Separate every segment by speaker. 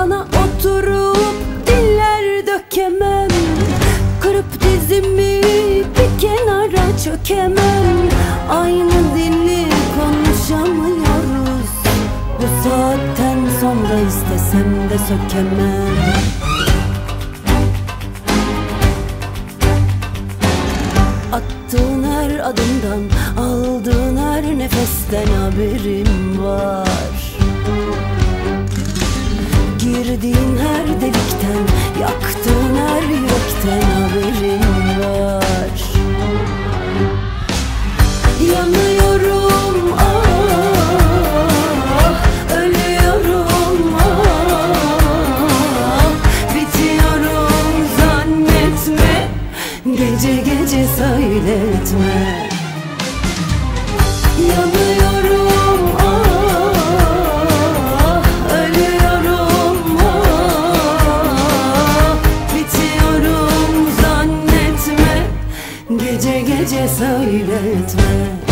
Speaker 1: Sana oturup diller dökemem. Kırıp dizimi bir kenara çökemem. Aynı dili konuşamıyoruz. Bu saatten sonra istesem de sökemem. Attığın her adımdan, aldığın her nefesten haberim var. Girdiğin her delikten Yaktığın her yürekten haberim var. Yanıyorum ah Ölüyorum ah. Bitiyorum zannetme. Gece gece söyletme Gece söyletme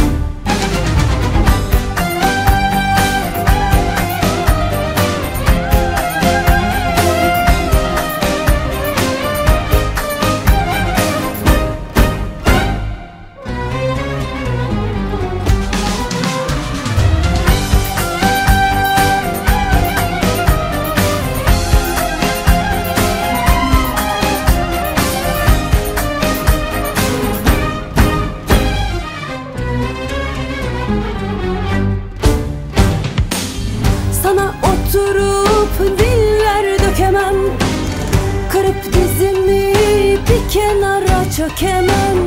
Speaker 1: çökemem.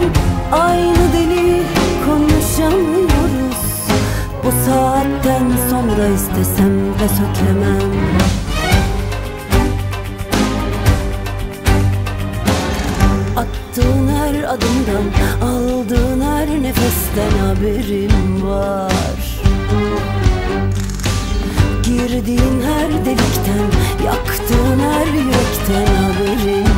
Speaker 1: Aynı deli konuşamıyoruz. Bu saatten sonra istesem de sökemem. Attığın her adımdan Aldığın her nefesten haberim var. Girdiğin her delikten Yaktığın her yürekten haberim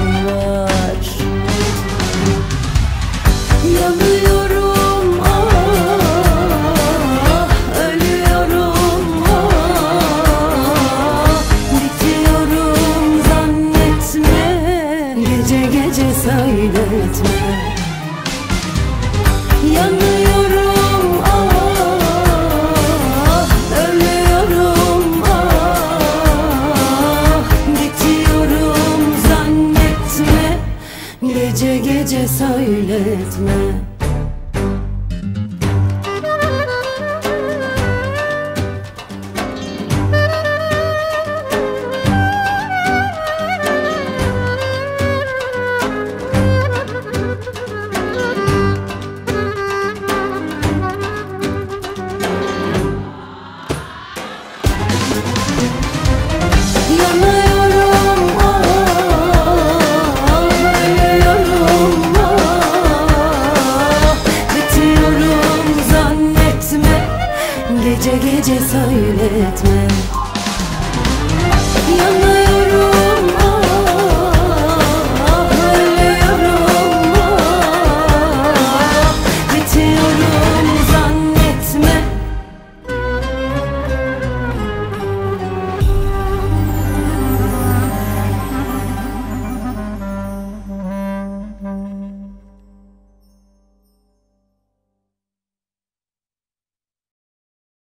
Speaker 1: söyletme Yanıyorum ah Ölüyorum ah. Bitiyorum zannetme Gece gece söyletme Gece gece söyletme. Yanıyor